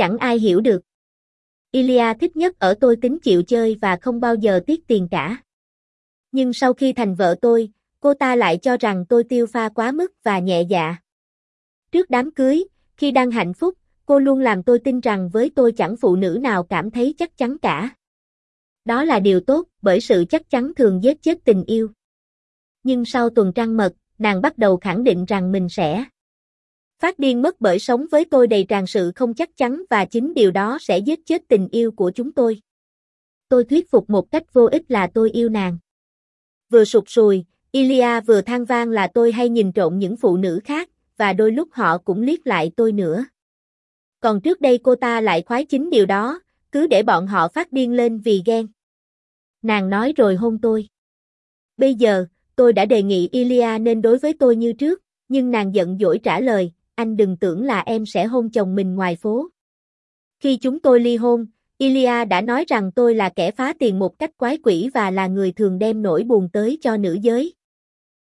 chẳng ai hiểu được. Ilya thích nhất ở tôi tính chịu chơi và không bao giờ tiếc tiền cả. Nhưng sau khi thành vợ tôi, cô ta lại cho rằng tôi tiêu pha quá mức và nhẹ dạ. Trước đám cưới, khi đang hạnh phúc, cô luôn làm tôi tin rằng với tôi chẳng phụ nữ nào cảm thấy chắc chắn cả. Đó là điều tốt, bởi sự chắc chắn thường giết chết tình yêu. Nhưng sau tuần trăng mật, nàng bắt đầu khẳng định rằng mình sẽ phát điên mất bởi sống với tôi đầy tràn sự không chắc chắn và chính điều đó sẽ giết chết tình yêu của chúng tôi. Tôi thuyết phục một cách vô ích là tôi yêu nàng. Vừa sụt sùi, Ilya vừa than vang là tôi hay nhìn trộm những phụ nữ khác, và đôi lúc họ cũng liếc lại tôi nữa. Còn trước đây cô ta lại khoái chính điều đó, cứ để bọn họ phát điên lên vì ghen. Nàng nói rồi hôn tôi. Bây giờ, tôi đã đề nghị Ilya nên đối với tôi như trước, nhưng nàng giận dỗi trả lời, anh đừng tưởng là em sẽ hôn chồng mình ngoài phố. Khi chúng tôi ly hôn, Ilya đã nói rằng tôi là kẻ phá tiền một cách quái quỷ và là người thường đem nỗi buồn tới cho nữ giới.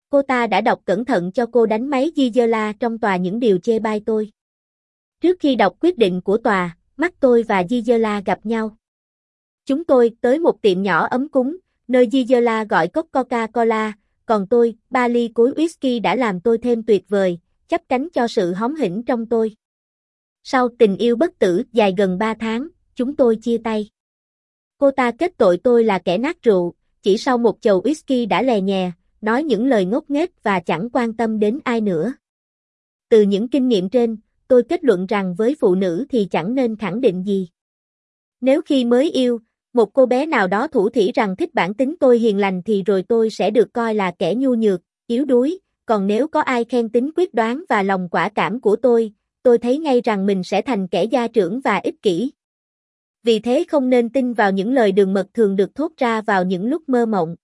Cô ta đã đọc cẩn thận cho cô đánh máy Gizela trong tòa những điều chê bai tôi. Trước khi đọc quyết định của tòa, mắt tôi và Gizela gặp nhau. Chúng tôi tới một tiệm nhỏ ấm cúng, nơi Gizela gọi cốc Coca-Cola, còn tôi, ba ly cối whisky đã làm tôi thêm tuyệt vời, chấp cánh cho sự hóm hỉnh trong tôi. Sau tình yêu bất tử dài gần 3 tháng, chúng tôi chia tay. Cô ta kết tội tôi là kẻ nát rượu, chỉ sau một chầu whisky đã lè nhè, nói những lời ngốc nghếch và chẳng quan tâm đến ai nữa. Từ những kinh nghiệm trên, tôi kết luận rằng với phụ nữ thì chẳng nên khẳng định gì. Nếu khi mới yêu, một cô bé nào đó thủ thỉ rằng thích bản tính tôi hiền lành thì rồi tôi sẽ được coi là kẻ nhu nhược, yếu đuối, còn nếu có ai khen tính quyết đoán và lòng quả cảm của tôi, tôi thấy ngay rằng mình sẽ thành kẻ gia trưởng và ích kỷ. Vì thế không nên tin vào những lời đường mật thường được thốt ra vào những lúc mơ mộng.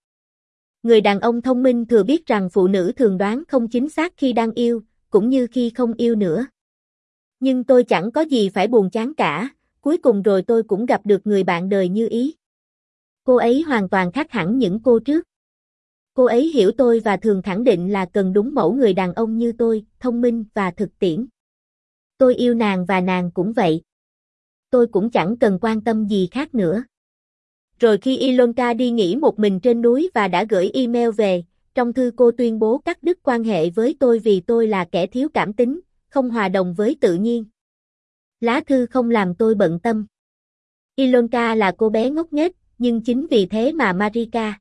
Người đàn ông thông minh thừa biết rằng phụ nữ thường đoán không chính xác khi đang yêu, cũng như khi không yêu nữa. Nhưng tôi chẳng có gì phải buồn chán cả, cuối cùng rồi tôi cũng gặp được người bạn đời như ý. Cô ấy hoàn toàn khác hẳn những cô trước. Cô ấy hiểu tôi và thường khẳng định là cần đúng mẫu người đàn ông như tôi, thông minh và thực tiễn. Tôi yêu nàng và nàng cũng vậy. Tôi cũng chẳng cần quan tâm gì khác nữa. Rồi khi Ilonka đi nghỉ một mình trên núi và đã gửi email về, trong thư cô tuyên bố cắt đứt quan hệ với tôi vì tôi là kẻ thiếu cảm tính, không hòa đồng với tự nhiên. Lá thư không làm tôi bận tâm. Ilonka là cô bé ngốc nghếch, nhưng chính vì thế mà Marika